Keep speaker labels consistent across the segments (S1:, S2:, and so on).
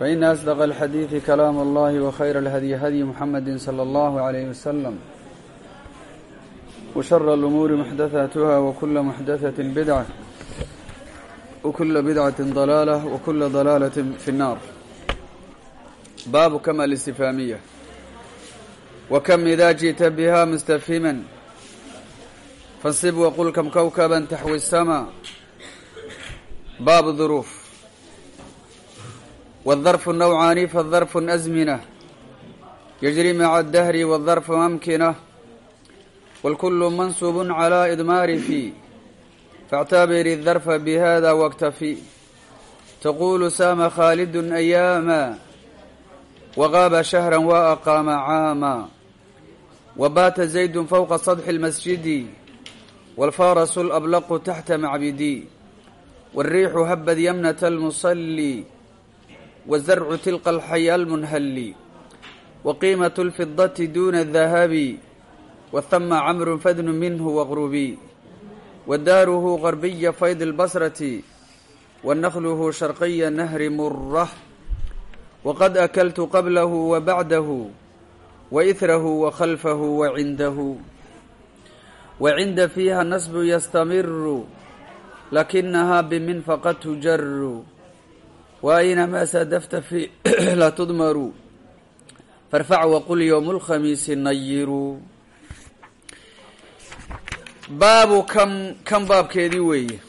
S1: فإن أصدق الحديث كلام الله وخير الهدي هدي محمد صلى الله عليه وسلم وشر الأمور محدثاتها وكل محدثة بدعة وكل بدعة ضلالة وكل ضلالة في النار باب كم الاستفهامية وكم إذا جئت بها مستفهما فانصب وقل كم كوكبا تحوي السماء باب ظروف والظرف نوعان فالظرف أزمنة يجري مع الدهر والظرف أمكنة والكل منصوب على إضمار في فاعتبر الظرف بهذا واكتفي تقول سام خالد أياما وغاب شهرا وأقام عاما وبات زيد فوق سطح wazarcu tilqa alxaya almunhalli wa qiimatu lfidati duuna dahabi wa hama camrun fadnu minhu waqrubi wa daaruhu garbiya fayd albasrati wa nakhluhu sharqiya nahri murah waqad akaltu qablahu wa bacdahu wa ithrahu wa khalfahu wa cindahu wa cinda fiiha nasbu yastamiru lakinahaa biminfaqa tujaru waina ma sadafta fi la tudmaruu farfac waqul yowm اlkhamiisi nayiruu baabu kam kam baabkeedii weeye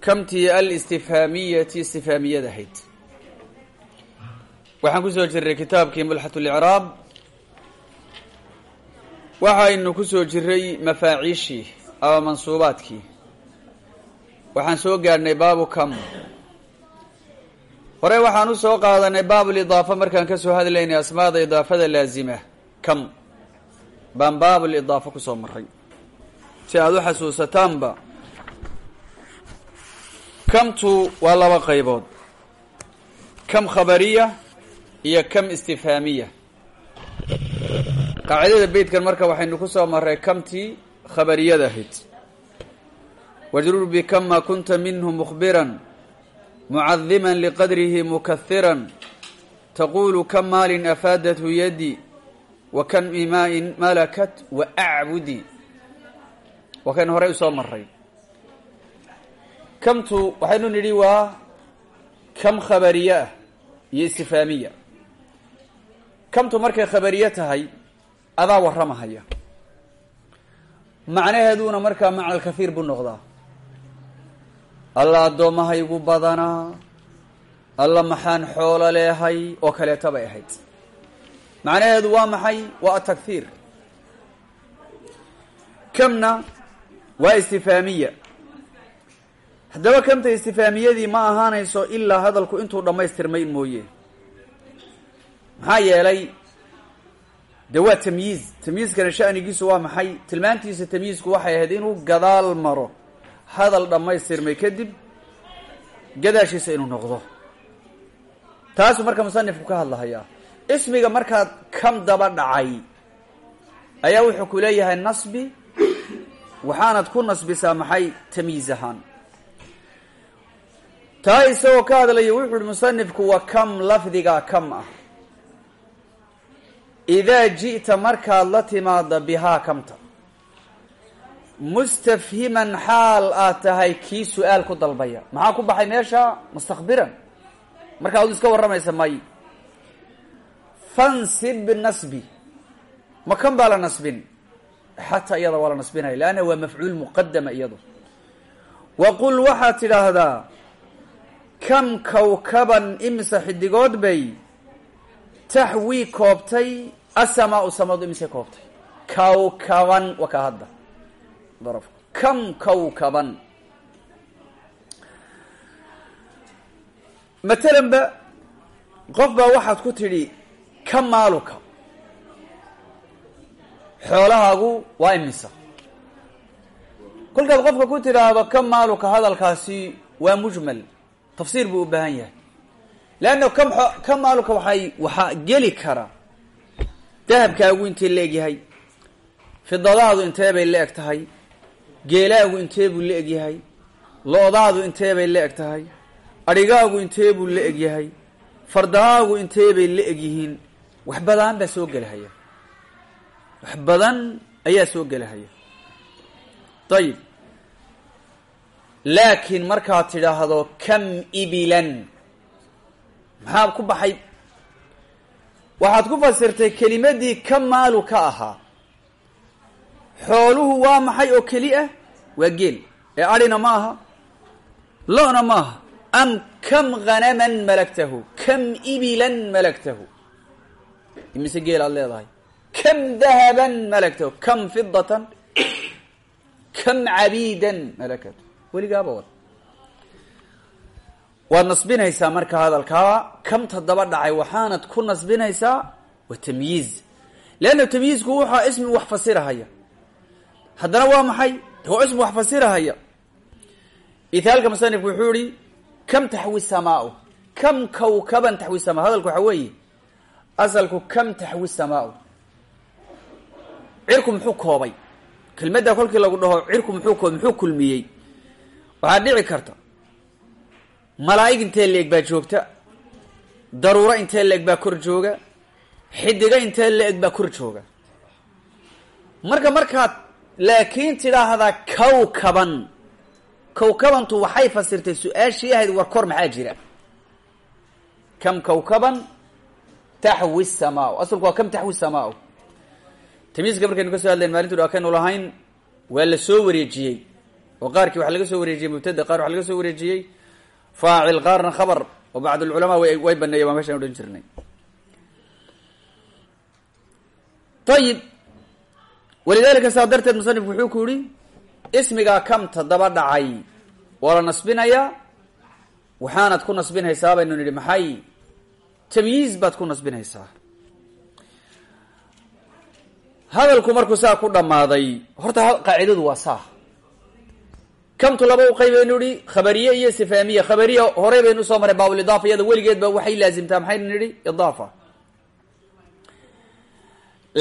S1: kamtii alistifhaamiyati istifhaamiyad ahayd waxaan ku soo jirnay kitaabkii mulxat اlicraab waxaynu ku soo jiray mafaaciishii ama mansuubaadkii waxaan soo gaadhnay baabu kam hore waxaan u soo qaadanay baabulidaafa markaan ka soo hadlaynay asmaada idaafada laazima. Kam? Baan baabulidaafa ku soo maray si aada u xasuusataanba kamtu waa laba qaybood. Kam khabariya iyo kam istifhaamiya qaacidada beytkan marka waxaynu ku soo maray kamtii khabariyada ahayd wajrur bikama kunta minhu mukhbiran mucadima liqadrihi mukahiran taqulu kam maalin afaadathu yadi wa kam imaa-in malakat wa acbudi. Waa kayn horey u soo maray kamtu waxaynu nidhi waa kam khabariye ah iyo istifhaamiya kamtu markay khabariye tahay adaa warramahaya. Macnaheeduna markaa maca alkathiir buu noqdaa alla addoommahaygu badanaa alla maxaan xoolo leehay oo kaleeta bay ahayd. Macnaheedu waa maxay? Waa atakhiir kamna waa istifhaamiya haddaba kamta istifhaamiyadii ma ahaanayso ilaa hadalku intuu dhammaystirmay mooye. Maxaa yeelay de waa tamyiiz. Tamyiizkana shanigiisu waa maxay? Tilmaantiisa tamyiizku waxay ahayd inuu gadaal maro hadal dhammaystirmay kadib gadaashiisa inuu noqdo. Taasuu marka musanifku ka hadlahayaa ismiga markaad kam daba dhacay ayaa wuxuu ku leeyahay nasbi waxaanad ku nasbisaa maxay tamyiiz ahaan. Taa isagoo ka hadlaya wuxu uhi musanifku wa kam lafdiga kam ah. Idaa ji'ta markaad la timaada bihaa kamta mustafhiman xaal aad tahay kii su'aal ku dalbaya maxaa ku baxay meesha mustakbiran marka adu iska warramaysa may fansib nasbi ma kan baa la nasbin xataa iyada waa la nasbinaya leanna waa mafcuul muqadama iyadu wa qul waxaad tidhaahdaa kam kawkaban imisa xidigood bay taxwii koobtay asamaau samadu imise koobtay kawkaban waa ka hadda darafku kam kawkaban? Matalan ba qof baa waxaad ku tidhi ka maaluka? Xoolahaagu waa imisa. Kolkaad qofka ku tidhaahdo ka maaluka? hadalkaasi waa mujmal. Tafsiir buu u baahan yahay. Leanna kam ka maaluka waxay waxaa geli kara. Dahabkaagu intee la egyahay fidadaadu intee bay la eg tahay geelaagu intee buu la eg yahay? Lo-daadu intee bay la eg tahay? Adhigaagu intee buu la eg yahay? Fardahaagu intee bay la eg yihiin? Wax badan baa soo gelahaya. Wax badan ayaa soo gelahaya. Ayib laakiin markaad tidhaahdo kam ibilan? Maxaa ku baxay? Waxaad ku fasirtay kelimadii ka maalu ka ahaa xooluhu waa maxay oo keli ah? Waa geel. Ee adhina ma aha. Lo-na ma aha. Am kam hanaman malaktahu? Kam ibilan malaktahu? Imise geel aad leedahay. Kam dahaban malaktahu? Kam fidatan kam cabiidan malakatu weligaaba wad. Waad nasbinaysaa marka hadalkaa kamta daba dhacay waxaanad ku nasbinaysaa? Waa tamyiiz. Leanna tamyiizku waxaa ismi wax fasirahaya haddana waa maxay? Ismi wax fasirahaya. Ithaalka musanifku wuxuu yihi kam taxwi samaau kam kawkaban taxwi sama hadalku waxaa weeye asalku kam taxwi samaau cirku muxuu koobay. Kelmadda kolkii lagu dhaho cirku muxuu koobay muxuu kulmiyey. Waxaad dhici karta malaa'ig intee la-eg baa joogta daruuro intee la-eg baa kor jooga xidigo intee la-eg baa kor jooga. Marka markaad laakiin tidhaahdaa kawkaban kawkabantu waxay fasirtay su'aashii ahayd war kor maxaa jira? Kam kawkaban taxwi samaa asalku waa kam taxwi samaa tamiiska markaynu ka soo hadlayn maalintu dha kaynu lahayn waa la soo wareejiyey. Oo qaarkii waxaa laga soo wareejiyey mubtada qaar waxaa laga soo wareejiyey. Faacil qaarna khabar oo bacd alculamaa way way baneeyen waa meshaan odhan jirnay. Ayib walidalika saa darteed musanifku wuxuu ku yihi ismigaa kamta daba dhacay? Waa la nasbinayaa waxaanad ku nasbinaysaa? baynu nidhi maxay? Tamyiiz baad ku nasbinaysaa. Hadalku markuu saa ku dhammaaday horta qaacidadu waa saa. Kamtu laba u qaybaynu ihi khabariye iyo sifaamiye. Khabariya horey baynu u soo maray baabulidaafa iyada weligeed ba waxay laazimtaa maxaynu nidhi idaafa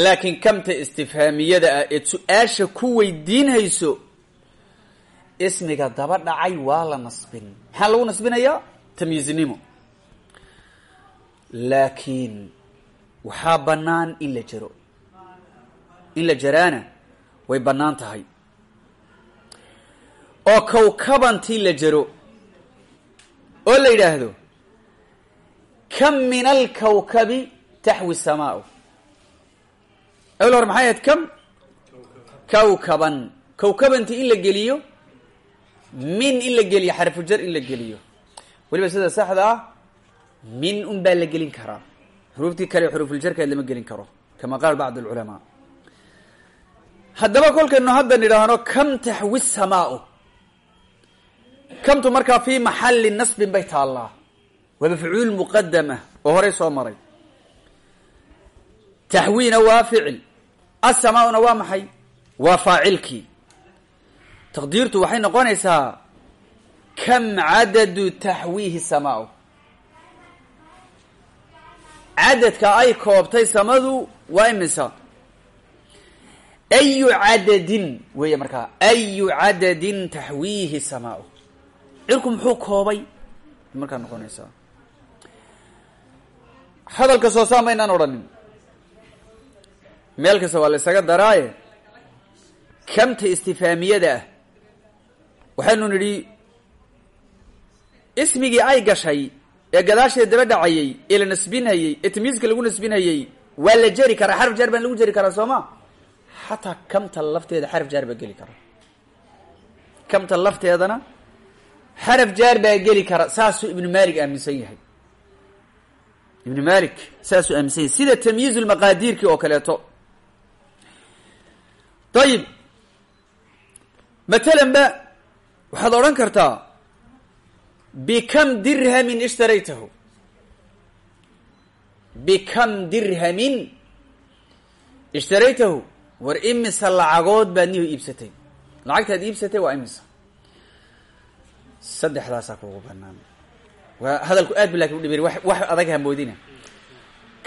S1: laakiin kamta istifhaamiyada ah eed su'aasha ku weydiinhayso ismiga daba dhacay waa la nasbin. Maxaa lagu nasbinayaa tamyiiznimo laakiin waxaa bannaan in la jaro. In la jaraana way bannaan tahay. Oo kawkabantii la jaro oo la yidhaahdo kam min alkawkabi taxwi samaau awel hore maxay ahayd kam? Kawkaban. Kawkabantii in la geliyo min in la geliyo xarfujar in la geliyo. Weliba sida saxda ah min un baa la gelin karaa. Xuruuftii kale xuruufuljarkeed lama gelin karo kama qaal bacd alculamaa. Haddaba kolkaynu hadda nidhaahno kam taxwi samaau? Kamtu markaa fii maxalli nasbin bay taallaa. Waa mafcuul muqadama oo horey soo maray taxwiina waa ficil assamaauna waa maxay waa faacilkii taqdiirtu waxay noqonaysaa kam cadadu taxwiihi samaau cadadka ay koobtay samadu waa imisa ayu cadadin weeye markaa ayu cadadin taxwiihi samaau cirku muxuu koobay markaa noqonaysaa hadalka soo maynaan odhanin meel kasta waa la isaga daraaye. Kamta istifaamiyada. Ah waxaynu nidhi ismigii ay gashay ee gadaasheeda daba dhacayey ee la nasbinhayey ee tamyiizka lagu nasbinhayey waa la jeri karaa xarf jar baan lagu jeri karaa soo ma? Xataa kamta lafteeda xaraf jaar baa geli kara. Kamta lafteedana xaraf jaar baa geli kara saasuu ibnu malik aaminsan yahay. Ibnu malik saasuu aaminsan yahay. Sida tamyiiz lmaqaadiirki oo kaleeto ayib matalan ba waxaad odhan kartaa bikam dirhamin ishtaraytahu bikam dirhamin ishtaraytahu war imisa lacagood baad niho iibsatay lacagtaad iibsatay waa imisa saddexdaasaa kugu banaan waa hadalku aad ba laakiin udhibir wax adag hamoodina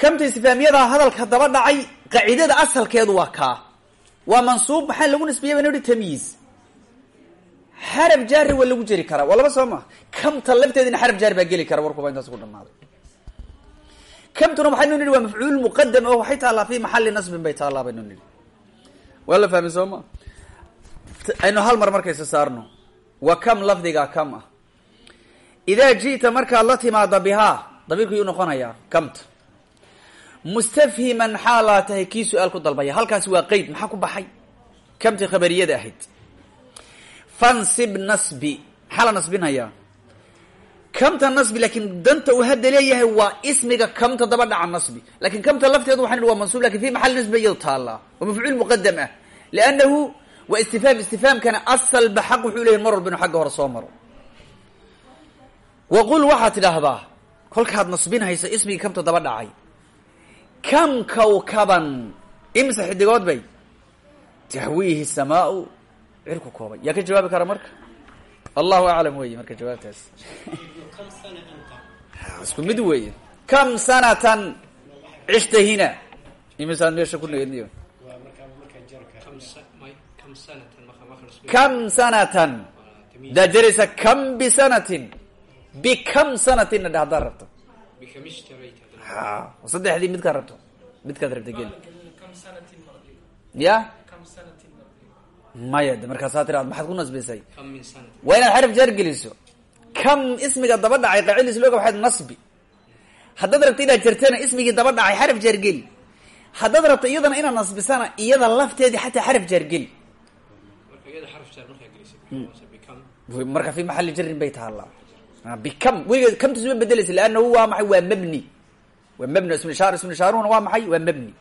S1: kamta istifaamiyada hadalka daba dhacay qaciidada asalkeedu waa kaa waa mansuub maxaa lagu nisbiyay baan ihi tamyiiz xaraf jaari waa lagu jeri karaa. Waa laba soo maa kamta lafteedina xaraf jaar baa geli kara warkuba intaas ku dhamaaday kamtuna waxaynu nihi waa mafcuul muqadam oo waxay taallaa fi maxali nasbin bay taallaa baynu nihi waa la soo ma? Aynu hal mar markaysa saarno. Wa kam lafdiga kam ah. Idaa ji'ta markaad la timaada bihaa dabiirku yuu noqonayaa kamta mustafhiman xaalaa tahay kii su'aal ku dalbaya. Halkaasi waa qeyd maxaa ku baxay? Kamtii khabariyada ahayd. Fansib nasbi maxaa la nasbinayaa kamta nasbi laakiin danta uu hadda leeyahay waa ismiga kamta daba dhaca nasbi. Lakin kamta lafteedu waxan waa mansub laakiin fi maxali nasbi iyado taallaa. Waa mafcuul muqadam ah. Liannahu waa istifhaam istifhaamkana asalba xaq wuxuu leyahy mar walba inu xagga hore soo maro. Waqul waxaad tidhaahdaa kolkaad nasbinhaysa ismigii kamta daba dhacay kam kawkaban imse xidigood bay taxwiihi samaau cirku koobay yaa ka jawaabi kara marka allahu aclam wey marka jawaabtaas isku mid weeye kam sanatan cishta hina imisaad meesha ku needniyo kam sanatan daad jaraysa kam bisanatin bikam sanatinna dhe haddaad rabto ha saddexdii midkaad rabto midkaad rabta geli ya maya de markaasaa tiraad maxaad ku nasbisay waa inaad xaraf jaar geliso kam ismiga daba dhacay qaacidadiis looga waxayd nasbi haddaad rabto inaad jartana ismigii daba dhacay xaraf jaar geli haddaad rabto iyadana inaad nasbisana iyada lafteedii xataa xaraf jaar geli marka fi maxali jarin bay taallaa bikam weligeed kamtas ma bedeleysa leannahu waa maxay waa mabni. Waa mabni ismu ishaaruhuna waa maxay waa mabni.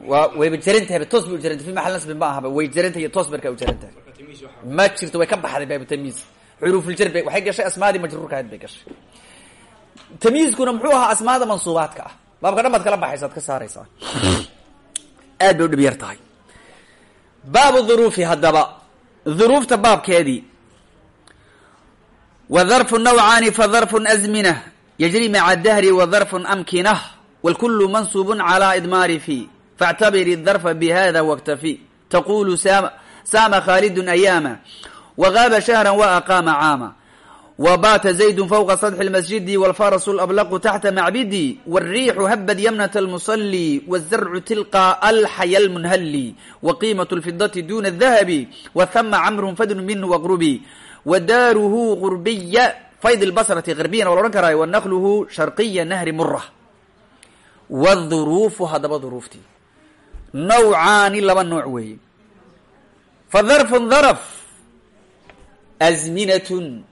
S1: Waa wayba jaran tahay toos bay u jarantay fi maxal nasbi ma ahaba way jarantahay iyo toos markaa u jaran tahay ma jirto way ka baxday baabu tamyiiz xuruufuljar bay waxay gashay asmaadii majruurka ahayd bay gashay. Tamyiizkuna muxuu ahaa asmaada mansuubaadka ah. Baabka dhan baad kala baxaysa ad ka saaraysaa. Aad bay u dhib yar tahay. Baabu dhuruufi haddaba duruufta baabkeedii. Wa darfu nawcaani fa darfun azmina. Yajri maca dahri wa darfun amkinah walkulu mansuubun calaa idmaari fi faاctabir darfa bihada waktafi taqulu saama khaalidun ayaama. Wagaaba shahra wa aqaama caama wbaata zaydun fowqa sadxi masjidi walfarasu lablaqu taxta macbidi wariixu habad yamnat almusali wzarcu tilqa alxaya lmunhali waqiimat lfidati duna dahabi wahama camru fadnu minhu waqrubi wadaaruhu qurbiya fayd basrati arbiyan waa la ohan karaa wanakluhu sharqiya nahri mura wduruufu hadaba duruuftii nawcaani laba nooc weeye fadarfun darf azminatun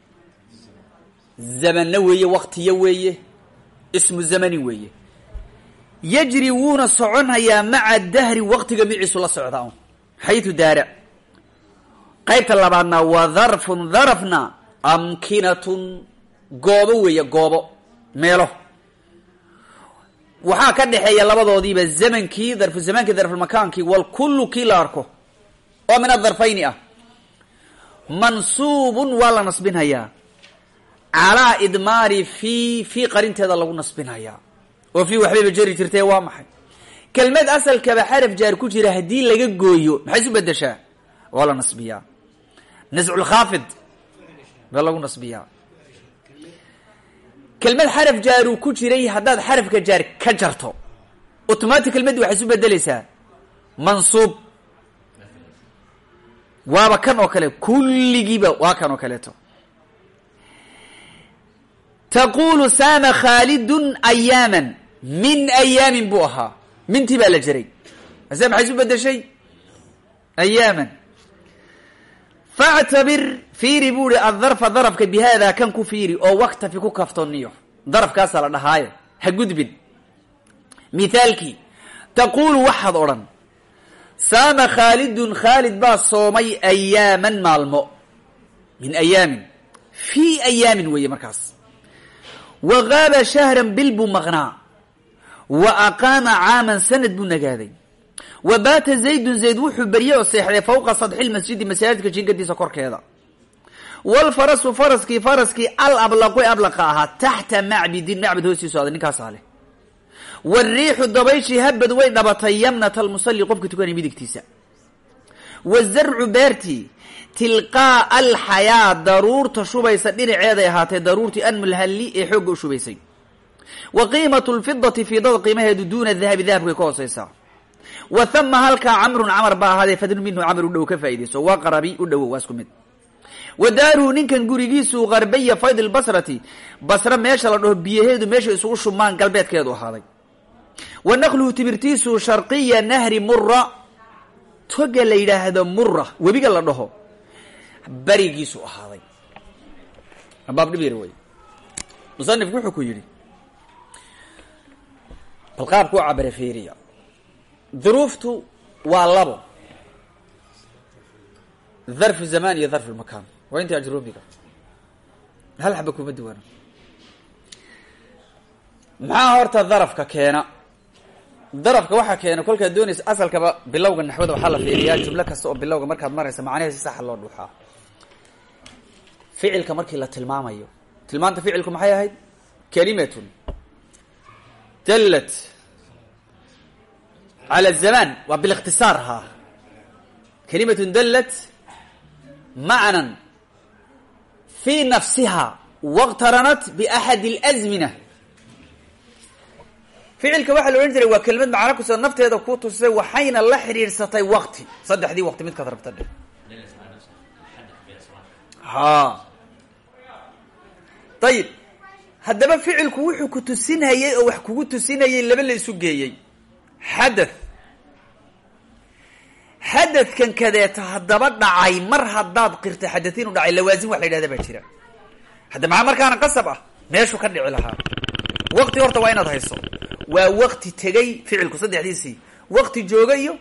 S1: zamano weeye waktiyo weeye ismu zamani weeye. Yajri wuuna soconhayaa maca dahri waktiga miciisu la socdaa un xaytu daara. Qaybta labaadna wa darfun darafna amkinatun goobo weeye goobo meelo. Waxaa ka dhexeeya labadoodiiba zamankii darfu zamaankii darfulmakaankii walkullu kii la arko oo min adarfayni ah mansuubun waa la nasbinhayaa calaa idmaari fi fi qarinteeda lagu nasbinhayaa oo fi waxbayba jeri jirtee waa maxay. Kelmad asalkaba xaraf jaar ku jira haddii laga gooyo maxay isu bedeshaa waa la nasbiyaa. Nasculkhaafid baa lagu nasbiyaa. Kelmad xaraf jaaruu ku jiray haddaad xarafka jaar ka jarto. Automatic kelmaddi waxay isu bedeleysaa mansuub. Waaba kan oo kale kulligiiba waa kan oo kaleeto taqulu saama khaalidun ayaaman min ayaamin buu ahaa mintii baa la jiray ase maxay isu bedeshay ayaaman factabir fiiri buu ihi addarfa darafka bi haadaa kan ku fiiri oo waktafi ku kaftoniyo darafkaasaa la dhahaaye ha gudbin mithaalkii taquulu waxaad odhan saama khaalidun khaalid baa soomay ayaaman maalmo min ayaamin fii ayaamin weeye markaas wa gaaba shahran bil buu maqnaa wa aqaama caaman sanad buu nagaaday wa baata zaydun zayd wuxuu beryey oo seexday fawqa sadxi lmasjidi masaajidka jingadiisa korkeeda walfarasu faraskii faraskii al ablaqu ablaqa ahaa taxta macbidin macbid hoostiisu aday ninkaasaa leh wariixu dabayshii habad way dhabatay yamnata almusalli qofka tukanay midigtiisa wazarcu beertii tilqaa alxayaa daruurta shubaysa dhinaceeday ahaatee daruurtii anmulhalli ee xoogga u shubaysay. Wa qiimatu lfidati fidada qiimaheedu duuna dahabi dahabkay ka hooseysaa wa hama halkaa camrun camar baa ahaadee fadnu minhu camar u dhow ka faaidayso waa qarabi u dhowo waa isku mid. Wa daaruhu ninkan gurigiisu qarbaya fayd lbasrati basra meesha la dhaho biyaheedu meesha isugu shubmaan galbeedkeedu ahaaday. Wa naqluhu timirtiisu sharqiya nahri mura toga la yidhaahdo mura webiga la dhaho berigiisu ahaaday. Baab dhib yar wey wuxuu ku yidhi bal qaabku cabare fiiriya. Duruuftu waa labo. Dharfu zamaan iyo dharfu lmakaan waa intii ajrubiga hal xaba kuma duwana. Maxaa horta darafka keena? Darafka waxaa keena kolkaad doonaysa asalkaba bilowga naxwada waxaa la fiiriyaa jumlo kasta oo bilowga markaad maraysa macnaheed si saxa loo dhuuxaa ficilka markii la tilmaamayo. Tilmaanta ficilku maxay ahayd? Kalimatun dallat cala zamaan waa bilikhtisaar haa kalimatun dallat macnan fi nafsiha wاqtaranat baxad اlazmina ficilka waxaa la odhan jiray waa kelimad macno kuso nafteeda ku tusay waxayna la xidhiidhsatay waqti. Saddexdii waqti midkaad rabta dhe ha ayib haddaba ficilku wuxuu ku tusinayey oo wax kugu tusinayay laba la isu geeyey. Xadath xadadkan kadeeta haddaba dhacay mar haddaad qirta xadath inuu dhacay lawaasim wax la yidhahda baa jira. Hadda maxaa markaana qasab ah? Meeshuu ka dhici lahaa. Waqti horta waa inaad hayso. Waa waqti tegay ficilku saddexdiisii. Waqti jooga iyo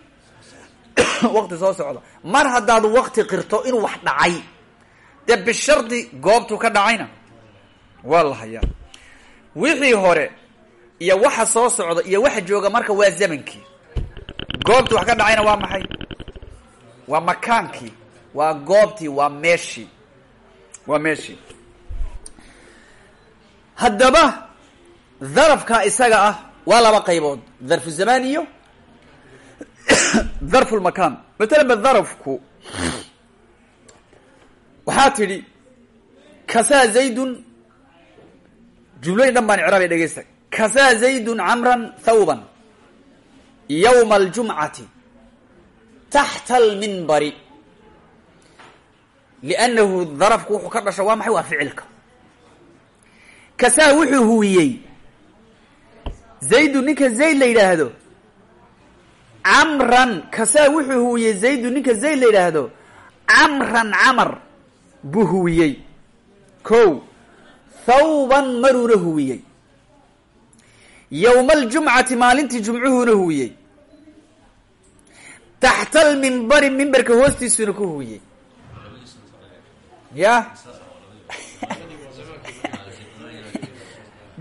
S1: waqti soo socda mar haddaad waqti qirto inuu wax dhacay dee bishardi goobtuu ka dhacayna? Waa la wixii hore iyo waxa soo socda iyo waxa jooga marka waa zamankii. Goobtii wax ka dhacayna waa maxay? Waa makaankii. Waa goobtii waa meeshii. Waa meeshii. Haddaba darafka isaga ah waa laba qaybood. Dharfu zamaan iyo dharfu lmakaan matalan ba darafku waxaa tidhi kasaa zaydun? Jumlooyin dhan baan icraabay dhegeysta kasaa zaydun camran thawban yowma aljumcati taxta alminbari? Liannahu darafku wuxuu ka dhasha waa maxay? Waa ficilka. Kasaa wuxuu huwiyey zaydu ninka zayd la yidhaahdo. Camran kasaa wuxuu huwiyey zaydu ninka zayd la yidhaahdo. Camran camar buu huwiyey ko thawban maruuna huwiyey yowma aljumcati maalintii jumcuhuuna huwiyey taxta almimbari mimbarka hoostiisuna ku huwiyey ya?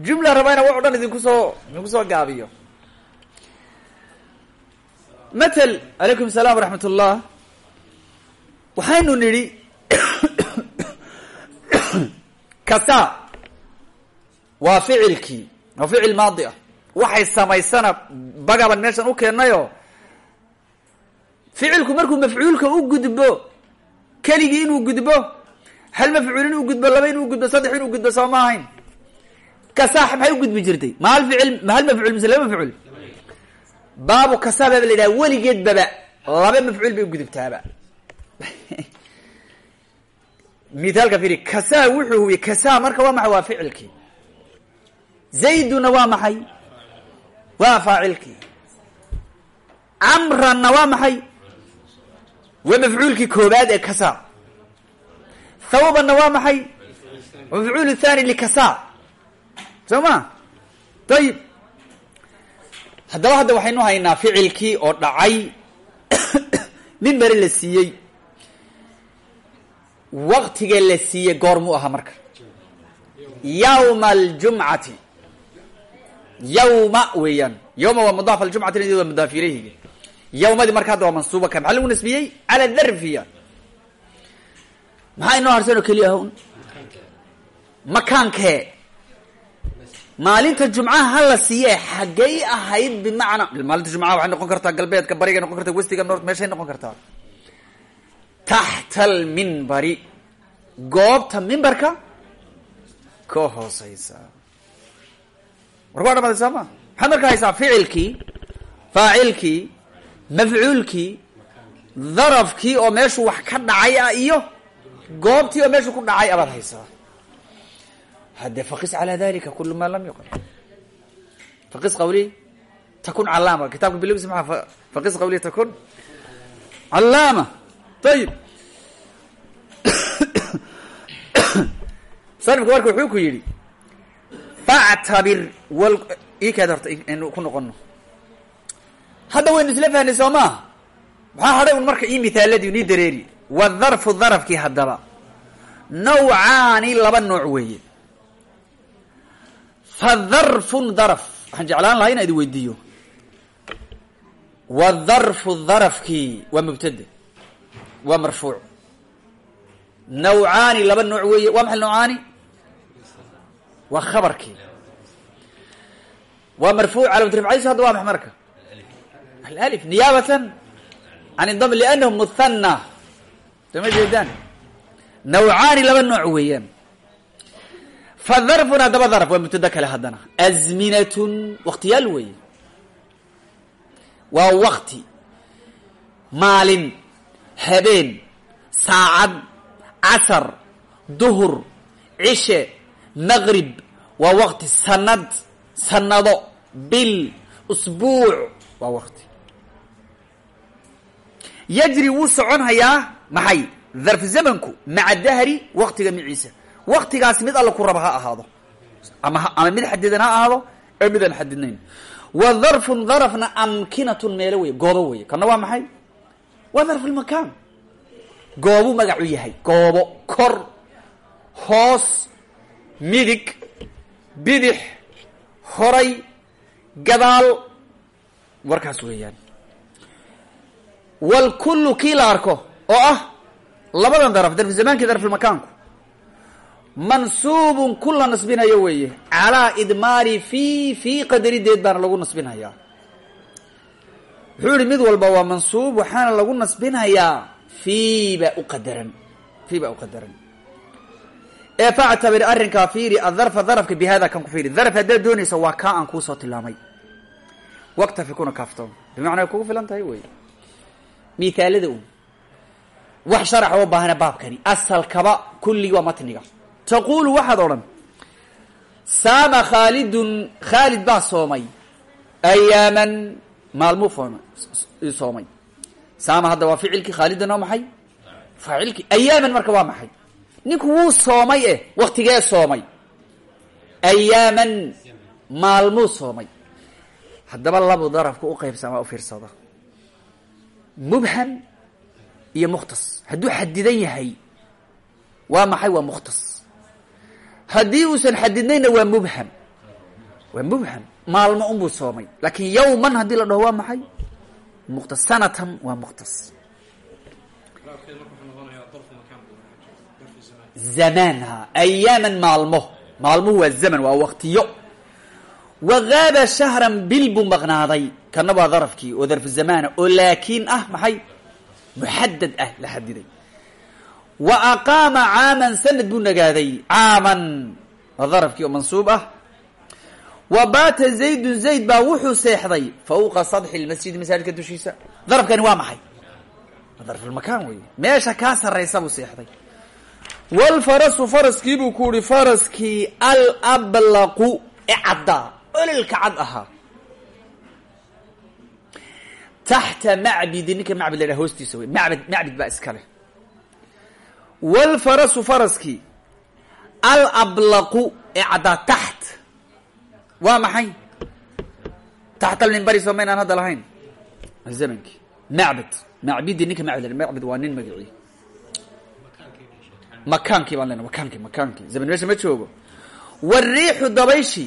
S1: Jumla rabaa ina wax o dhan idinku soo idinku soo gaabiyo. Matel alaykum salaam waraxmat ullah waxaynu nidhi kasa waa ficilkii waa ficil maadi ah. Waxay samaysana bagaban meeshan u keennayo. Ficilku markuu mafcuulka u gudbo keligii inuu gudbo hal mafcuul inuu gudbo laba inuu gudbo saddex inuu gudbo soo ma ahayn. Kasaax maxay u gudbi jirtay? Ma hal ficil hal mafcuul mise laba mafcuul? Baabu kasaa la yidhaha weligeed baba laba mafcuul bay ugudubtaaba mithaalka firi kasaa wuxuu huwiyey kasaa marka waa maxay waa ficilkii. Zayduna waa maxay? Waa faacilkii. Camranna waa maxay? Waa mafcuulkii koobaad ee kasaa. Thawbanna waa maxay? Waa mafcuul thani likasaa soo ma? Ayib haddaba hadda waxaynu haynaa ficilkii oo dhacay mimbere la siiyey waktiga la siiyey goormuu ahaa marka. Yawma aljumcati yawma weeyaan. Yawma waa mudaaf aljumcatina iyado waa mudaaf ilayhiga yawmadii marka hadda waa mansuuba ka maxaa lagu nasbiyey cala darfiya maxaa inoo harsan oo keliya makaankee maalinta jumcaha ha la siiye xaggay ahayd bimacnaa maalinta jumcaha waxay noqon kartaa galbeedka bariga noqon kartaa westiga nort meeshay noqon kartaa taxta alminbari goobta mimbarka ka hooseysa war waa dhamaday sooma maxaad marka haysaa? Ficilkii faacilkii mafcuulkii darafkii oo meeshu wax ka dhacay ah iyo goobtii oo meeshu ku dhacay abaad haysaa. Hade faqis calى dalika kul ma lam yuqal. Faqis qawli takun calaama kitabka bilowgiisa maa faqis qawli takun calaama ayib sanifka marka wuxuu ku yidhi factabir wal ikaad horta inu ku noqono hadda waynu isla fahnay soo maa maxaa hadhay un marka ii mithaaladii nii dareeri? Wadarfu darafkii haddaba. Nawcaani laba nooc weeye. Fadarfun daraf waxaan jeclaan lahaa inaa idi weydiiyo. Wadarfu darafkii waa waa marfuuc. Nawcaani laba nooc weeye waa maxay nawcaani? Waa khabarkii. Waa marfuuc calamat rifcadiisu hadda waa maxa marka? Alif niyaabatan can idam liannahu muthana soo ma jeedaan. Nawcaani laba nooc weeyaan. Fadarfun haddaba darf waa mubtada kale azminatun waktiyaal weeye. Waa maalin habeen saacad casar duhur cishe maqrib waa wakti sanad sanado bil usbuuc waa wakti yajri wuu socon hayaa maxay? Darf zamanku maca dahri waktiga miciisa. Waktigaas mid alla ku raba ha ahaado. Ama mid xadidan ha ahaado ee mid aan xadidnayn. Wa darfun darafna amkinatun meelo wey goobo wey kana waa maxay waa darf lmakaan goobuu magacu yahay. Goobo kor hoos midig bidix horay gadaal. Warkaas weeyaan. Walkullu kii la arko oo ah labadan daraf darfu zamaanki darfulmakaanku mansuubun ku la nasbinayo weeye. Calaa idmaari fi fii qadarideed baana lagu nasbinhayaa wuxuu yihi mid walba waa mansuub waxaana lagu nasbinhayaa fii baa uqadaran fii baa uqadaran ee factabir arrinkaa fiiri adarfa darafka bi hada kan ku fiiri. Daraf haddaad doonaysa waa kaa aan kuusoo tilmaamay waktafi kuna kaaftoon bimacnaa kugu filan tahay wey. Mithaalada un wax sharax oo baahana baabkani. Asalkaba kulligii waa matniga. Taqulu waxaad odhan saama khaalidun khaalid baa soomay ayaaman maalmuu soomay. Saama hadda waa ficilkii khaalidan oo maxay? Faacilkii ayaaman marka waa maxay? Ninku wuu soomay eh waktigee soomay. Ayaaman maalmuu soomay. Haddaba labu darafka u qaybsamaa u fiirsada. Mubham iyo mukhtas. Hadduu xadidan yahay waa maxay waa mukhtas. Haddii uusan xadidnayna waa mubham waa mubham maalmo unbuu soomay. Laakiin yawman haddii la dhaho waa maxay? Mukhtas sanatan waa mukhtas zamaanha ayaaman maalmo. Maalmuhu waa zaman waa waktiyo wagaaba shahran bil maqnaaday. Kana waa darafkii oo darfu zamaana. Oo laakiin ah maxay? Muxadad ah la xadiday wa aqaama caaman sanad buu nagaaday. Caaman. Darafkii oo mansuub ah wa baata zaydun zayd baa wuxuu seexday fawqa sadxi lmasjidi masaajidka dushiisa. Darafkani waa maxay? Darfulmakaan wey meesha kaa sarraysa buu seexday. Walfarasu faraskii buu ku yihi faraskii alablaqu ee caddaa ololka cad ahaa. Taxta macbidi ninka macbid la dhaha hoostiisa wey macbid macbid baa iskale walfarasu faraskii waa maxay? Taxta almimbari soo maynaan hadda lahayn. Zamankii macbid. Macbidi ninka macbid la macbid waa nin magacii makaankii baan lena makaankii makaankii zaman meesha ma joogo. Wariixu dabayshi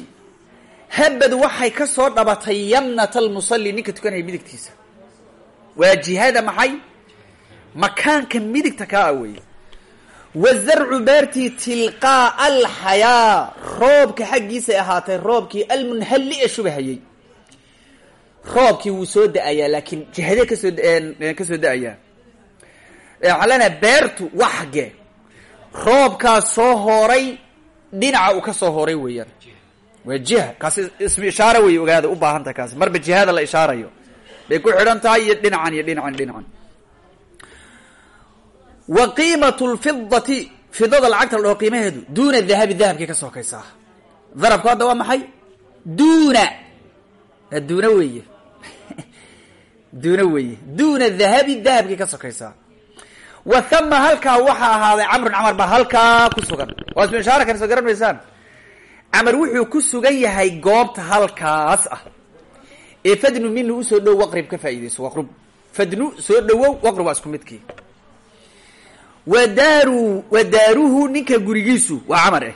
S1: habad waxay ka soo dhabatay yamnata almusalli ninka tukanaya midigtiisa. Waa jihada maxay? Makaanka midigta kaa wazarcu beertii tilqaa alxayaa roobka xaggiisay ahaatay roobkii almunhalli ee shubahayey roobkii wuu soo da'ayaa laakiin jihadee ka soo ka soo da'ayaa leenahay beertu waxge. Roobkaas soo hooray dhinaca uu ka soo hooray weeyaan. Waa jiha. Kaasi ismu ishaara wey ogaada u baahan tahay kaasi. Marba jihada la ishaarayo. Bay ku xidhan tahay iyo dhinacan iyo dhinacan dhinacan wa qiimatu lfidati fidada lacagta la dhaho qiimaheedu duuna dahabi dahabkii ka sokaysaa darabku hadda waa maxay? Duuna. Duuna weeye. Duuna weeye. Duuna dahabi dahabkii ka sokaysaa wa hama halkaa waxaa ahaaday camrun camar baa halkaa ku sugan. Waa ismu ishaara kan soo garan maysaan camar wuxuu ku sugan yahay goobta halkaas ah. Ee fadnu minu u soo dhow waqrib ka faaideyso waqrub. Fadnu soo dhowow waqrib waa isku midkii wa daaru wa daaruhu ninka gurigiisu waa camar eh.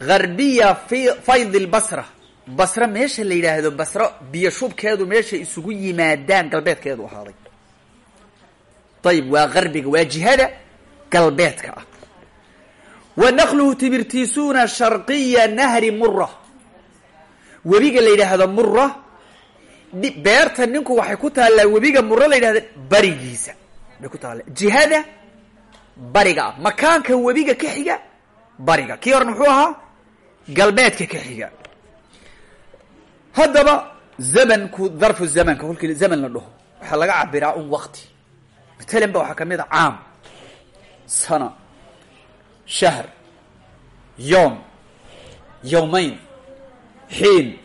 S1: Garbiya fi fayd lbasra basra meesha la yidhaahdo basro biyo shubkeedu meesha isugu yimaadaan galbeedkeedu ahaaday. Ayib waa garbiga waa jihada galbeedka ah. Wa nakluhu timirtiisuuna sharqiya nahri mura webiga la yidhaahdo mura beerta ninku waxay ku taallaa webiga mura la yidhahdo barigiisa. Bay ku taalla jihada bariga. Ah makaanka webiga ka xiga bariga. Kii hore muxuu ahaa? Galbeedka ka xiga. Haddaba zamanku darfu zamanka kolkii zaman la dhaho waxaa laga cabiraa un waqti. Matalan ba waxaa ka mid a caam sana shahr yowm yowmayn xiin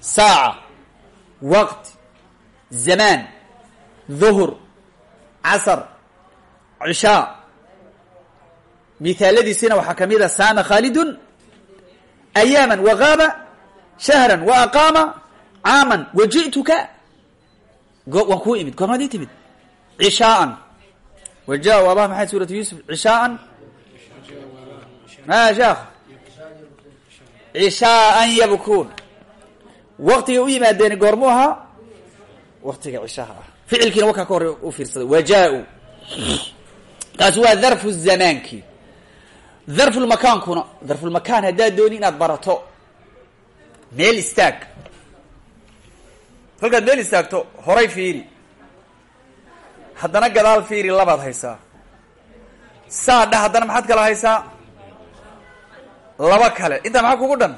S1: saaca waqti zamaan dhuhur casar cishaa. Mithaaladiisina waxaa ka mid a saama khaalidun ayaama wagaaba shahran wa aqaama caaman waji'tuka waan kuu imid goormaad ii timid. Cishaaan waja waaba maxay suuratu yuusuf? Cishaaan ma sheekh cishaaan yabkuun. Waktiga u yimaadeen goormu ahaa? Waktiga cishaha ah ficilkiina wakaa ka hore u fiirsaday wajaa-u kaasi waa darfu zamaankii. Darfulmakaankuna darfulmakaan haddaad dooni inaad barato. Meel istaag. Kolkaad meel istaagto horay fiiri. Haddana gadaal fiiri labaad haysaa. Saa dha haddana maxaad kala haysaa? Laba kale. Intaa maxaa kugu dhan?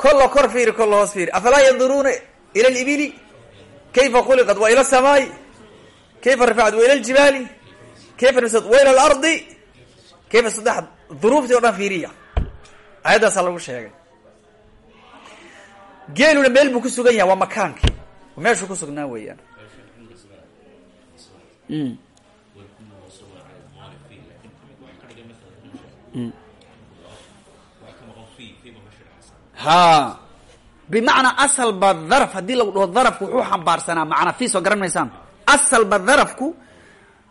S1: Kolla kor fiiri kolla hoos fiiri. Afalaa yanduruuna ila libili kayfa khuliqat wa ila asamaai kayfa rafacad wa ila aljibaali kayfa nusad wa ila alardi kayfa saddex duruuftii o dhan fiiriya ayaddaasaa lagu sheegay geeluna meel buu ku sugan yahay waa makaankii meeshuu ku sugnaa weeyaan ha bimacnaa asalba daraf haddii lagu dhaho darafku wuxuu xambaarsanaa macnaa fi soo garan maysaan asalba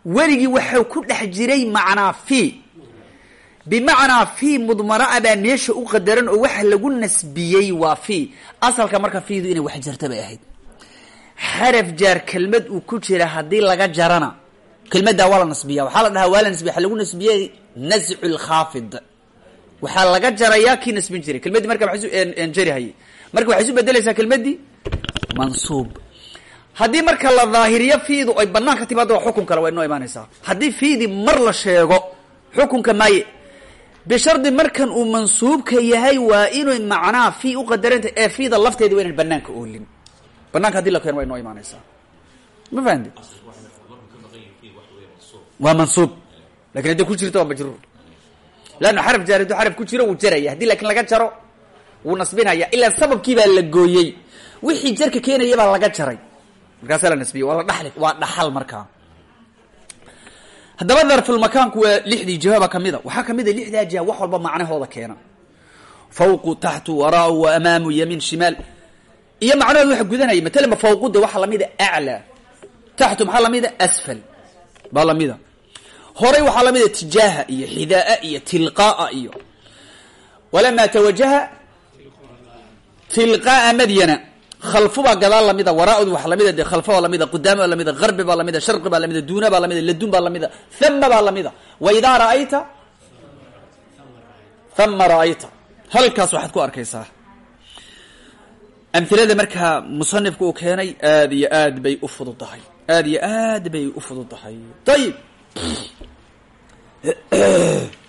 S1: weligii waxau ku dhex jiray macnaa fi. Bimacnaa fi mudmaraa baa meesha u qadaran oo waxa lagu nasbiyey waa fi. Asalka marka fiidu inay wax jarta bay ahayd. Xaraf jaar kelmad uu ku jira haddii laga jarana. Kelmaddaa waa la nasbiya waxaa la dhahaa waa la nasbiya waxaa lagu nasbiyey nascu lkhaafid waxaa laga jarayaa kii nasbin jiray. Kelmaddii marka waay jarihayay marka waxay isu bedelaysaa kelmaddii mansuub haddii marka la daahiriyo fiidu ay banaan ka timaado waa xukun kale waa inoo imaanaysaa. Haddii fiidii mar la sheego xukunka maaye. Bishardi markan uu mansuubka yahay waa inay macnaha fi u qadaranta ee fiida lafteedi waa inan banaanka oolin. Banaanka haddii la keeno waa inoo imaanaysaa. Ma fahamti waa mansuub. Lakin hadday ku jirto waa majruur. Leanna xaraf jaar hadduu xaraf ku jiro wuu jaraya. Haddii laakiin laga jaro wuu nasbinaya ilaa sababkii baa la gooyey. Wixii jarka keenaya baa laga jaray markaasaa la nasbiyey waa la dhaxli waa dhaxal markaa haddaba darfulmakaanku waa lixdii jihaba kamida waxaa ka mid a lixdaa jiha wax walba macnahooda keena. Fawqu taxtu waraau wa amaamu yamiin shimaal. Iyo macnahooda waxa gudanaya matalanba fawquda waxaa lamida aclaa taxtu maxaa lamida asfal? Baa lamida horay waxaa lamida tijaaha iyo xidaaa iyo tilqaaa iyo. Walamaa tawajaha tilqaaa madyana khalfu baa gadaal lamida waraaud waxaa lamida de khalfa baa lamida qudaama baa lamida garbi baa lamida sharqi baa lamida duuna baa lamida ladun baa lamida thama baa lamida. Wa idaa ra'ayta? Thama ra'ayta. Halkaas waxaad ku arkaysaa. Amhilada markaa musanifku uu keenay aad iyo aad bay u fududahay. Aad iyo aad bay u fududahay. Ayib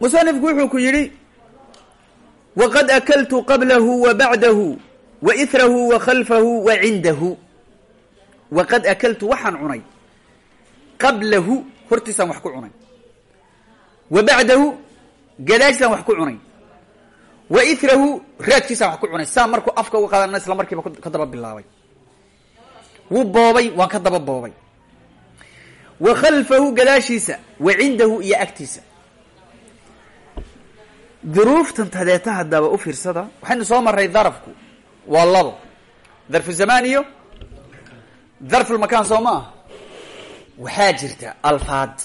S1: musanifku wuxuu ku yidhi wqad akaltu qablahu wa bacdahu wa ithrahu wa khalfahu wa cindahu waqad akaltu waxaan cunay qablahu hortiisaan wax ku cunay wa bacdahu gadaashiisaan wax ku cunay wa ithrahu raadkiisaan wax ku cunay saa markuu afka uga qaadana isla markiiba ka daba bilaabay wuu boobay waan ka daba boobay wa khalfahu gadaashiisa wa cindahu iyo agtiisa duruuftan tadeeta haddaba u fiirsada waxaynu soo maray darafku. Waa labo darfu zamaan iyo darfulmakaan soo ma ah waxaa jirta alfaad.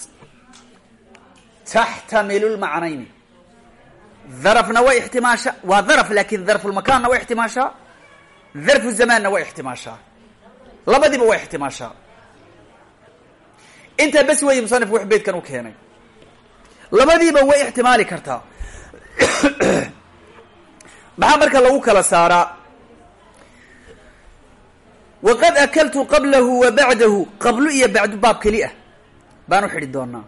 S1: Taxtamilu lmacnayni darafna way ixtimaasha waa daraf laakin darfulmakaanna way ixtimaashaa darfu zamaanna way ixtimaashaa labadiiba way ixtimaashaa intaa bes weeye musanifku wax beydkan u keenay. Labadiiba way ixtimaali kartaa maxaa marka lagu kala saaraa waqad akaltu qablahu wa bacdahu qablu iyo bacdu baab keli ah baan u xidhi doonaa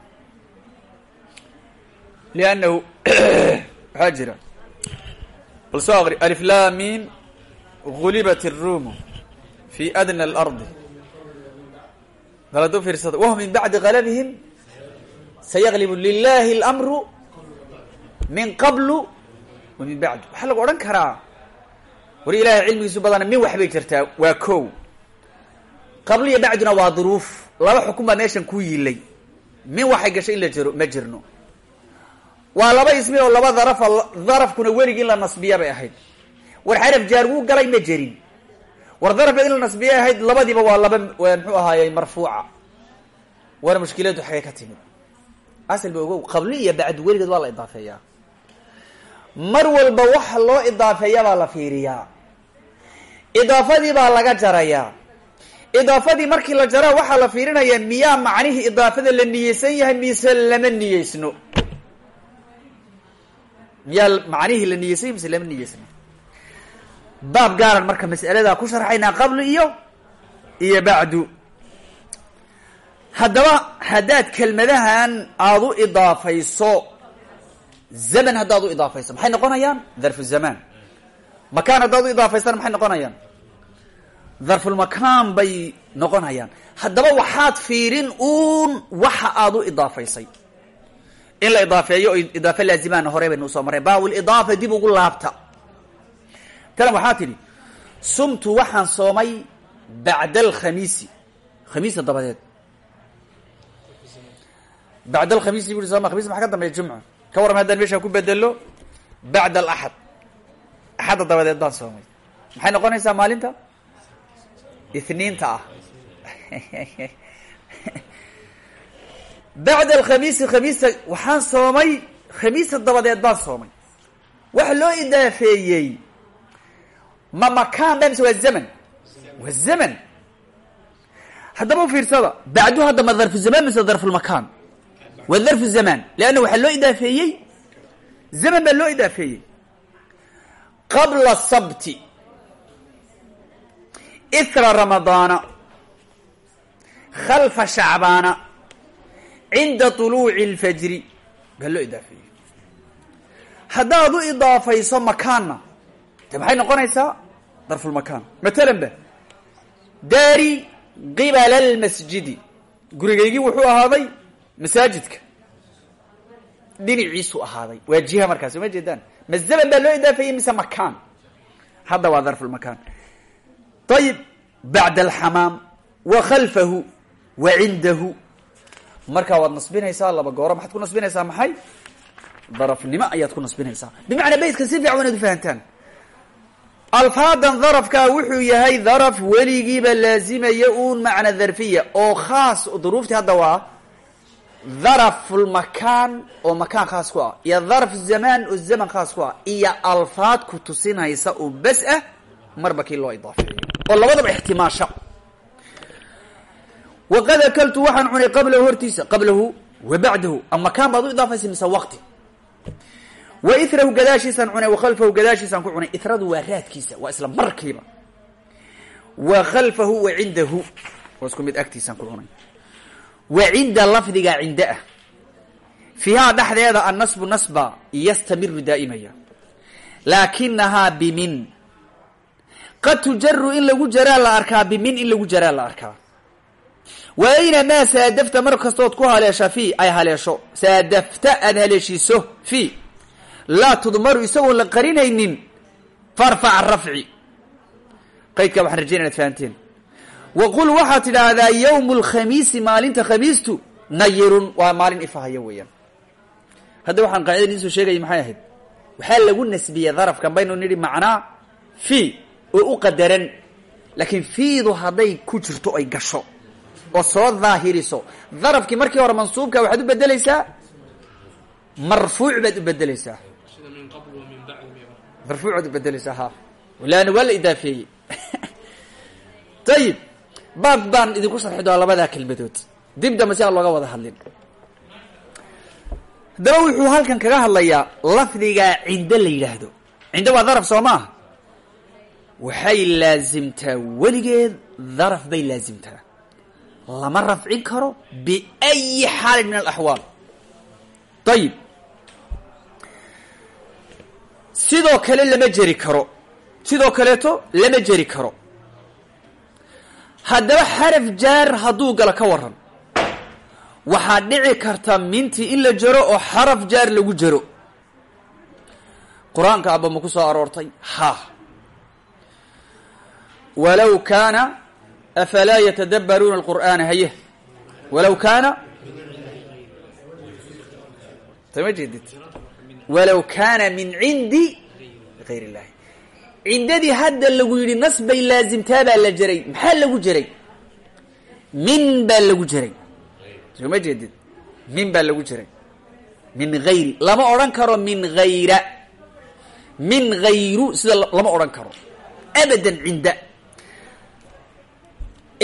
S1: liannahu waxaa jira bal soo aqri aliflamin gulibat الrumu fi adna اlardi galad u fiirsada wahum min bacdi galabihim sayaglibu lilahi اlamru min qablu wa min bacdu. Waxaa lagu odhan karaa war ilaahay cilmigiisu badana min waxbay jirtaa waa ko qablo iyo bacduna waa duruuf. Laba xukun meeshan ku yiilay. Min waxay gashay in la jiro ma jirno. Waa laba ismi oo laba darafa darafkuna weligii in la nasbiya bay ahayd. War xaraf jaar wuu galay ma jerin war darafkeed in la nasbiyay ahayd labadiiba waa laba muxuu ahaayey marfuuca. War mushkiladu xagay ka timid. Asal ba ogow qabli iyo bacdu weligeed waa la idaafeeyaa mar walba waxa loo idaafeeya baa la fiiriyaa. Idaafadii baa laga jarayaa. Idaafadii markii la jaraa waxaa la fiirinayaa miyaa macnihii idaafada la niyeysan yahay mise lama niyeysno? Miyaa macnihii la niyeysan mise lama niyeysno? Baab gaaran marka mas'aladaa ku sharxaynaa qabli iyo iyo bacdu. Haddaba haddaad kelmadahan aada u idaafayso zaman haddaad u idaafayso maxay noqonayaan? Darfu zamaan makaan haddaad u idaafaysana maxay noqonayaan? Darfulmakaan bay noqonayaan. Haddaba waxaad fiirin uun waxa aada u idaafaysay. In la idaafeeyo o idaafe laazimaana hore baynu u soo marray. Baawil idaafa dib ugu laabta. Talan waxaa tidhi sumtu waxaan soomay bacda alkhamiisi khamiisa dabadeed. Bacd alkhamiisi bu soma khamis maxa ka dambeeya jumca ka warram haddaan meeshaa ku bedelo bacd alaxad axadda dabadeed baan soomay. Maxay noqonaysaa maalinta? Ithniinta ah. Bacda alkhamiisi khamiista waxaan soomay khamiista dabadeed baan soomay. Waxa loo idaafeeyey ma makaan ba mise waa zaman? Waa zaman. Haddaba fiirsada bacdu hadda ma darfu zaman mise darfulmakaan waa darfu zaman. Leanna waxaa loo idaafeeyey zaman baa loo idaafeeyey. Qabla sabti. Ithra ramadaana. Khalfa shacbaana. Cinda طuluuci اlfajri baa loo idaafeeyey. Haddaad u idaafayso makaanna de maxay noqonaysaa? Darfulmakaan matalan ba daari qibala almasjidi. Gurigaygii wuxuu ahaaday masaajidka. Dhinaciisu ahaaday. Waa jiha markaas uma jeedaan. Ma zaman baa loo idaafeeyey mise makaan? Hadda waa darfulmakaan ayib bacda alxamaam wa khalfahu wa cindahu. Markaa waad nasbinaysaa laba gooro maxaad ku nasbinaysaa maxay? Darafnimo ayaad ku nasbinaysaa. Bimacnaa beytka si fiican inaad ufahantaan alfaadan darafkaa wuxuu yahay daraf weligiiba laazimaya uun macna darfiya oo khaas duruuftii hadda waa darafulmakaan oo makaan khaas ku ah iyo daraf zamaan oo zaman khaas ku ah iyo alfaad ku tusinaysa oo bes ah marba kii loo idaafeeyo oo labadaba ixtimaasha. Waqad akaltu waxaan cunay qablahu hortiisa qablahu wa bacdahu makaan baad u idaafaysa mise waqti. Wa irahu gadaashiisaan cunay wa khalfahu gadaashiisaan ku cunay iradu waa raadkiisa waa isla markiiba wa khalfahu wa cindahu waa isku mid agtiisaan ku cunay wa cinda lafdiga cinda ah. Fiihaa dhexdeeda annasbu nasba yastamiru daa'imaya. Laakinahaa bimin. Qad tujaru in lagu jaraa la arkaa bimin in lagu jaraa la arkaa. Wa aynamaa saadafta mar kastood ku haleesha fi ay haleesho. Saadafta aada haleeshiiso fi. Laa tudmaru isagoon la qarinaynin. Farfac rafci. Qaydkaa waxaan wa qul waxaad tidhaahdaa yawmu lkhamiisi maalinta khamiistu nayirun waa maalin ifahaya weeyaan. Hadda waxaan qaacida idin soo sheegaya maxay ahayd? Waxaa lagu nasbiyey darafkan baynu nidhi macnaa fi oo u qadaran. Laakiin fiidu hadday ku jirto ay gasho oo soo daahiriso darafkii markii hore mansuubka waxaad u bedelaysaa marfuuc baad u bedelaysaa marfuucaad u bedelaysaa ha. Laana baab baan idinku sharxi doonaa labadaa kelmadood. Dib dambe si aan looga wada hadlin. Haddaba wuxuu halkan kaga hadlayaa lafdigaa cindo la yidhaahdo. Cindo waa daraf soo maaha waxay laasimtaa weligeed daraf bay laasimtaa lama rafcin karo biayi xaalin min alaxwaal ayib sidoo kale lama jeri karo. Sidoo kaleeto lama jeri karo haddaba xaraf jaar hadduu galo ka waran waxaa dhici karta mintii in la jaro oo xaraf jaar lagu jaro. Qur'aanka aba ma ku soo aroortay? Ha. Walow kaana afalaa yatadabbaruuna alqur'aana haye. Walow kaana. Sama jeedid. Walow kaana min cindi gayr cindadii hadda lagu yidhi nas bay laasimtaa baa la jeray maxaa lagu jeray min baa lagu jeray soma jeedid min baa lagu jeray min hayri lama odhan karo min hayra min hayru sida lama odhan karo abadan cinda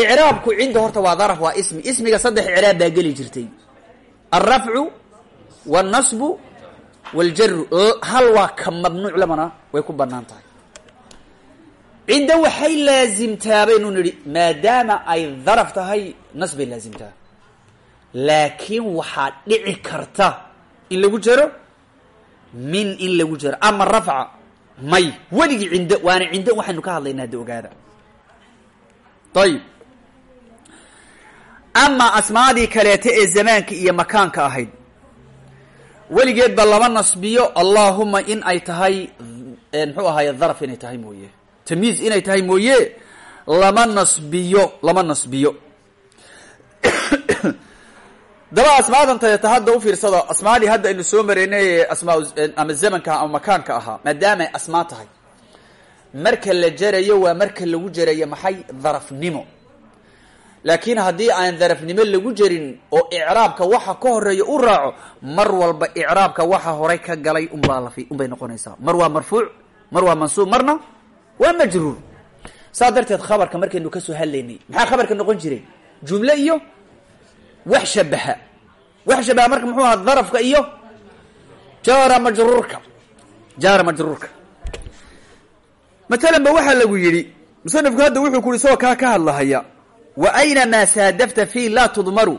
S1: icraabku cinda horta waa daraf waa ismi ismiga saddex icraab baa geli jirtay alrafcu wاlnasbu wاljaru hal waa ka mamnuuc lamana way ku bannaan tahay cinda waxay laasimtaa baynu nidhi maadaama ay daraf tahay nas bay laasimtaa laakiin waxaa dhici karta in lagu jaro min in lagu jaro ama rafca may. Weligii cindo waana cindo waxaynu ka hadlaynaa hadda ogaada. Ayib ama asmaadii kaleeta ee zamaanka iyo makaanka ahayd. Weligeedba lama nasbiyo allahuma in ay tahay muxuu ahaye daraf inay tahay mooye tamyiiz inay tahay mooye lama nasbiyo lama nasbiyo. Daba asmaadan tayeta hadda u fiirsada asmaadii hadda aynu soo maraynay ee asmaa ama zamanka ama makaanka ahaa maadaamay asmaa tahay. Marka la jarayo waa marka lagu jarayo maxay? Darafnimo. Laakiin haddii aan darafnimo lagu jarin oo icraabka waxa ka horreeya u raaco mar walba icraabka waxa horay ka galay unbaa lafi unbay noqonaysaa. Mar waa marfuuc mar waa mansuub marna waa majruur. Saa darteed khabarka markaynu ka soo hadlaynay maxaa khabarka noqon jiray? Jumle iyo wax shabaha. Wax shabaha marka muxuu ahaa darafka iyo jaara majruurka. Jaara majruurka. Matalan ba waxaa lagu yidhi musanifku hadda wuxuu ku yidhi isagoo kaa ka hadlahaya wa aynamaa saadafta fi laa tudmaru?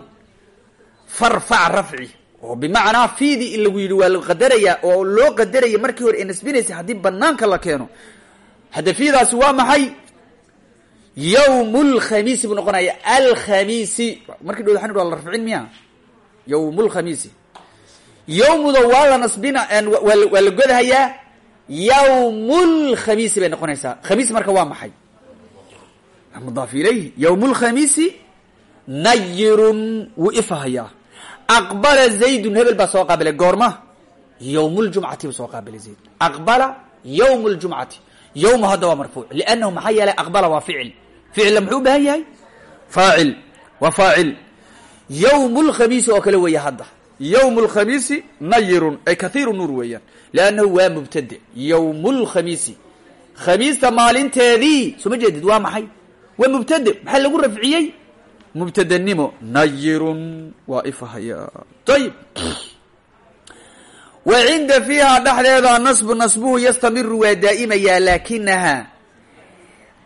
S1: Farfac rafci. Oo bimacnaa fiidii lagu yidhi waa la qadarayaa oo loo qadaraya markii hore ee nasbinaysa haddii banaanka la keeno hadda fiidaasi waa maxay? Yawm lkhamiisi buu noqonaya. Alkhamiisi. Markii dhow waa la rafcin miya? Yawm lkhamiisi yawmuda waa la nasbina waa la godahayaa. Yawm lkhamiisi bay noqonaysaa. Khamiis marka waa maxay? Mudaaf ilayhi. Yowm lkhamiisi nayirun wuu ifahayaa. Aqbala zaydun hebel baa soo qaabilay goorma. Yowm ljumcati buu soo qaabilay zayd. Aqbala yowm ljumcati yowma hadda waa marfuuc liannahu maxaa yeelay aqbala waa ficil ficilla muxuu u baahan yahay faacil waa faacil yowm lkhamiisi oo kale weeye hadda yowm lkhamiisi nayirun ay kathiiru nuur weeyaan liannahu waa mubtade yowm lkhamiisi khamiista maalinteedii soo ma jeedid waa maxay waa mubtade maxaa lagu rafciyey mubtadenimo nayirun waa ifahaya ayib wa cinda fiiha dhexdeeda nasbu nasbuhu yastamiru waa daa'imayaa laakinaha.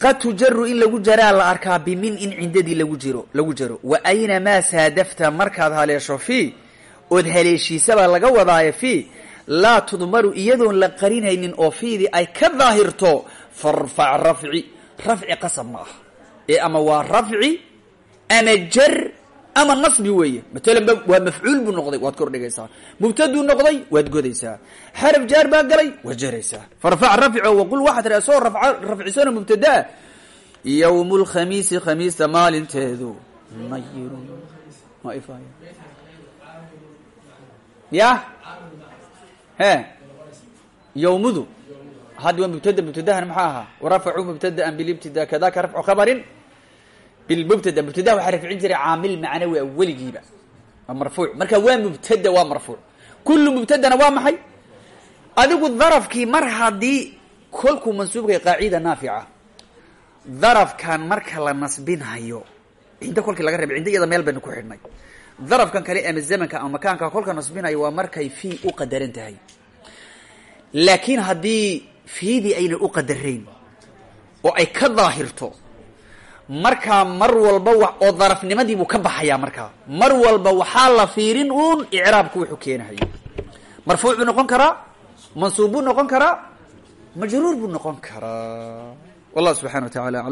S1: Qad tujaru in lagu jaraa la arkaa bimin in cindadii lagu jiro lagu jaro wa aynamaa saadafta markaad haleesho fii ood haleeshiisaba laga wadaayo fii laa tudmaru iyadoon la qarinaynin oo fiidii ay ka daahirto farfac rafci. Rafci qasab ma ah ee ama waa rafci ama jar ama nasbi weeye. Matalan waa mafcuul buu noqday waad kordhigaysaa mubtaduu noqday waad godaysaa. Xaraf jaar baa galay waad jaraysaa. Farfac rafco waqul waxaad tiraa soo raf rafcisona mubtadaa yowm lkhamiisi khamiista maalinteedu. Nayirun ma ya? He? Yowmudu hadda waa mubtada mubtadahan maxaa ahaa? Warafacuu mubtadaan bilibtida kadaka rafcu khabarin bilmubtada mubtadaha waxaa rafcin jiray caamil macnawi a weligiiba. Waa marka waa mubtada waa marfuuc. Kullu mubtadana waa maxay? Adigu darafkii mar haddii kolkuu mansuubkay qaacida naafica. Darafkan marka la nasbinhayo cinda kolkii laga reebay cinda meel baynu ku xidhnay. Darafkan kale ama zamanka ama makaanka kolka nasbinayo waa markay fii u qadaran tahay. Laakiin haddii fiidii ayna u qadarayn oo ay ka daahirto markaa mar walba wa oo darafnimadiibuu ka baxayaa markaa. Mar walba waxaa la fiirin uun icraabku wuxuu keenahayo marfuuc buu noqon karaa mansuub buu noqon karaa majruur buu noqon karaa. Wallah subxana wa tacala aclam